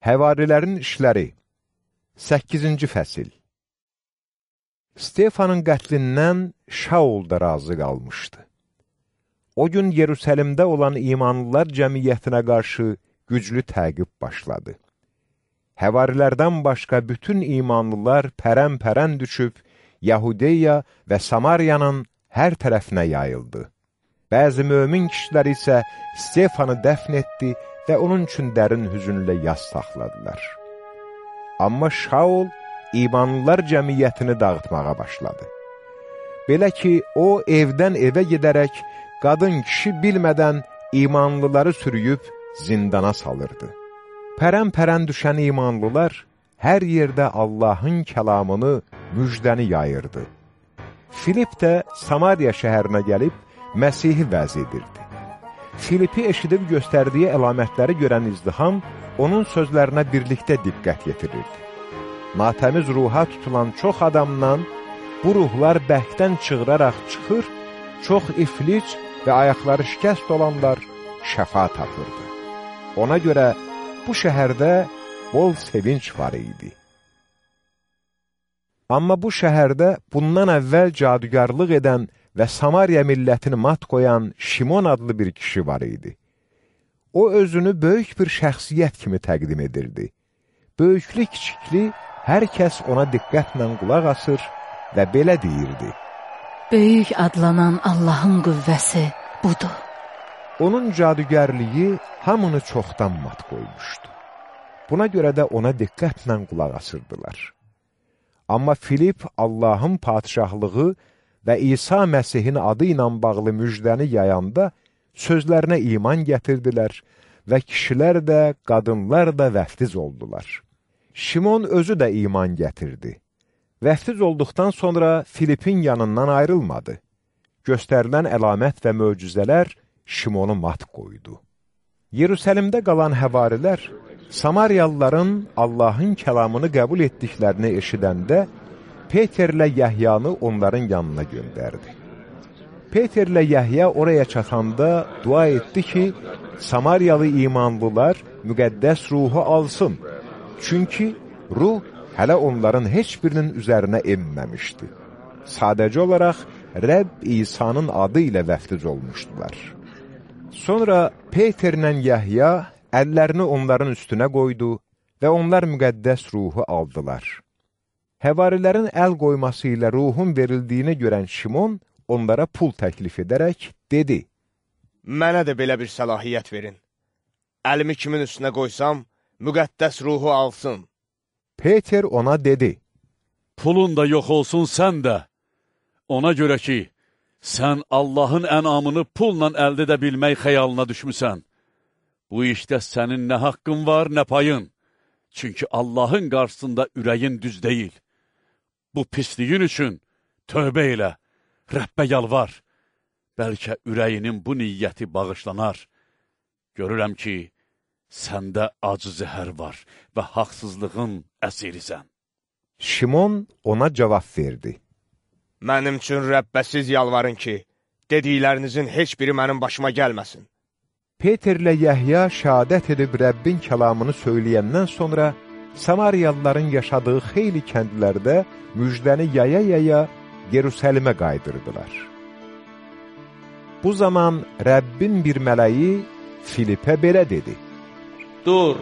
Həvarilərin işləri 8-ci fəsil Stefanın qətlindən Şaul da razı qalmışdı. O gün Yerusəlimdə olan imanlılar cəmiyyətinə qarşı güclü təqib başladı. Həvarilərdən başqa bütün imanlılar pərən-pərən düşüb, Yahudiya və Samariyanın hər tərəfinə yayıldı. Bəzi mömin kişilər isə Stefanı dəfn etdi və onun üçün dərin hüzünlə yas saxladılar. Amma Şaul imanlılar cəmiyyətini dağıtmağa başladı. Belə ki, o evdən evə gedərək, qadın kişi bilmədən imanlıları sürüyüb zindana salırdı. Pərən-pərən düşən imanlılar hər yerdə Allahın kəlamını, müjdəni yayırdı. Filip də Samariya şəhərinə gəlib, Məsihi vəz edirdi. Filipi eşidib göstərdiyi əlamətləri görən izdiham onun sözlərinə birlikdə diqqət yetirirdi. Natəmiz ruha tutulan çox adamdan bu ruhlar bəhkdən çığıraraq çıxır, çox iflic və ayaqları şikəst olanlar şəfa tapırdı. Ona görə bu şəhərdə bol sevinç var idi. Amma bu şəhərdə bundan əvvəl cadugarlıq edən və Samariya millətini mat qoyan Şimon adlı bir kişi var idi. O özünü böyük bir şəxsiyyət kimi təqdim edirdi. Böyüklü, kiçikli, hər kəs ona diqqətlə qulaq asır və belə deyirdi. Böyük adlanan Allahın qüvvəsi budur. Onun cadügərliyi hamını çoxdan mat qoymuşdu. Buna görə də ona diqqətlə qulaq asırdılar. Amma Filip Allahın padişahlığı və İsa Məsihin adı ilə bağlı müjdəni yayanda sözlərinə iman gətirdilər və kişilər də, qadınlar da vəftiz oldular. Şimon özü də iman gətirdi. Vəftiz olduqdan sonra Filipin yanından ayrılmadı. Göstərilən əlamət və möcüzələr Şimonu mat qoydu. Yerusəlimdə qalan həvarilər Samariyalıların Allahın kəlamını qəbul etdiklərini eşidəndə Peterlə Yəhyanı onların yanına göndərdi. Peterlə Yəhya oraya çatanda dua etdi ki, Samariyalı imanlılar müqəddəs ruhu alsın. Çünki ruh hələ onların heç birinin üzərinə emməmişdi. Sadəcə olaraq Rəbb İsa'nın adı ilə vəftiz olmuşdular. Sonra Peterlə Yəhya əllərini onların üstünə qoydu və onlar müqəddəs ruhu aldılar. Həvarilərin əl qoyması ilə ruhun verildiyini görən Şimon onlara pul təklif edərək dedi, Mənə də belə bir səlahiyyət verin. Əlimi kimin üstünə qoysam, müqəddəs ruhu alsın. Peter ona dedi, Pulun da yox olsun sən də. Ona görə ki, sən Allahın ənamını pulla əldə edə bilmək xəyalına düşmüsən. Bu işdə sənin nə haqqın var, nə payın. Çünki Allahın qarşısında ürəyin düz deyil bu pisliyin üçün tövbə elə, Rəbbə yalvar. Bəlkə ürəyinin bu niyyəti bağışlanar. Görürəm ki, səndə acı zəhər var və haqsızlığın əsirisən. Şimon ona cavab verdi. Mənim üçün Rəbbə siz yalvarın ki, dediklərinizin heç biri mənim başıma gəlməsin. Peterlə Yəhya şəhadət edib Rəbbin kəlamını söyləyəndən sonra Samariyalıların yaşadığı xeyli kəndlərdə müjdəni yaya-yaya Yerusəlimə qaydırdılar. Bu zaman Rəbbin bir mələyi Filipə belə dedi. Dur,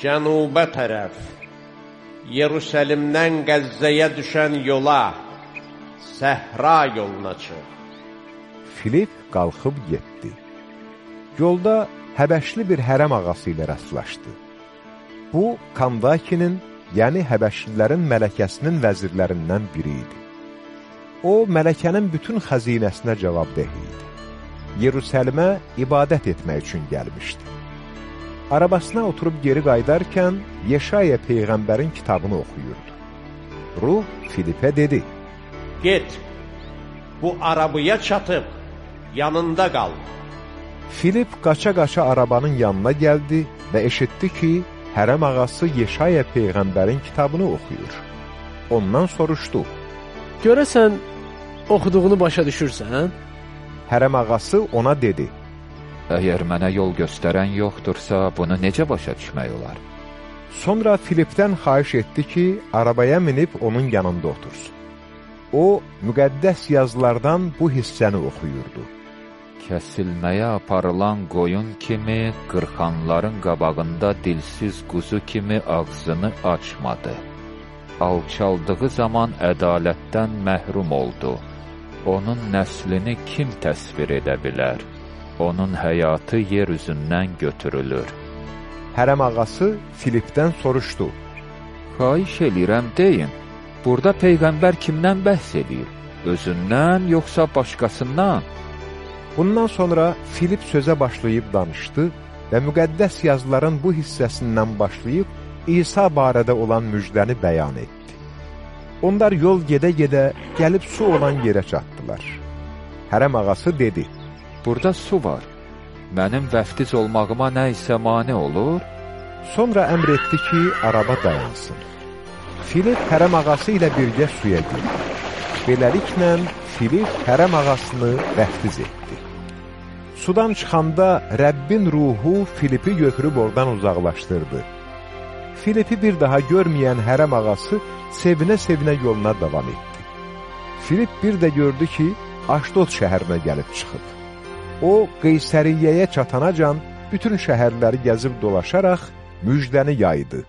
cənubə tərəf, Yerusəlimdən Qəzzəyə düşən yola, səhra yoluna çıx. Filip qalxıb getdi. Yolda Həbəşli bir hərəm ağası ilə rastlaşdı. Bu, Kandakinin, yəni Həbəşlilərin mələkəsinin vəzirlərindən biri idi. O, mələkənin bütün xəzinəsinə cavabdeh idi. Yerusəlimə ibadət etmək üçün gəlmişdi. Arabasına oturub geri qaydarkən Yeşaya Peyğəmbərin kitabını oxuyurdu. Ruh Filipə dedi, Get, bu arabaya çatıb, yanında qal. Filip qaça-qaça arabanın yanına gəldi və eşitdi ki, hərəm ağası Yeşaya Peyğəmbərin kitabını oxuyur. Ondan soruşdu. Görəsən, oxuduğunu başa düşürsən? Hərəm ağası ona dedi. Əgər mənə yol göstərən yoxdursa, bunu necə başa düşmək olar? Sonra Filipdən xahiş etdi ki, arabaya minib onun yanında otursun. O, müqəddəs yazılardan bu hissəni oxuyurdu. Kəsilməyə aparılan qoyun kimi, qırxanların qabağında dilsiz quzu kimi ağzını açmadı. Alçaldığı zaman ədalətdən məhrum oldu. Onun nəslini kim təsvir edə bilər? Onun həyatı yer üzündən götürülür. Hərəm ağası Filipdən soruşdu. Xahiş eləyirəm deyin, burada Peyğəmbər kimdən bəhs edir? Özündən yoxsa başqasından? Bundan sonra Filip sözə başlayıb danışdı və müqəddəs yazıların bu hissəsindən başlayıb İsa barədə olan müjdəni bəyan etdi. Onlar yol gedə-gedə gəlib su olan yerə çatdılar. Hərəm ağası dedi, Burada su var. Mənim vəftiz olmağıma nə isə mane olur? sonra əmr etdi ki, araba dayansın. Filip hərəm ağası ilə birgə suya girdi. Beləliklə, Filip hərəm ağasını vəftiz etdi. Sudan çıxanda Rəbbin ruhu Filipi götürüb oradan uzaqlaşdırdı. Filipi bir daha görməyən hərəm ağası sevinə-sevinə yoluna davam etdi. Filip bir də gördü ki, Aşdod şəhərinə gəlib çıxıb. O, Qeysəriyyəyə çatanacan bütün şəhərləri gəzib dolaşaraq müjdəni yaydı.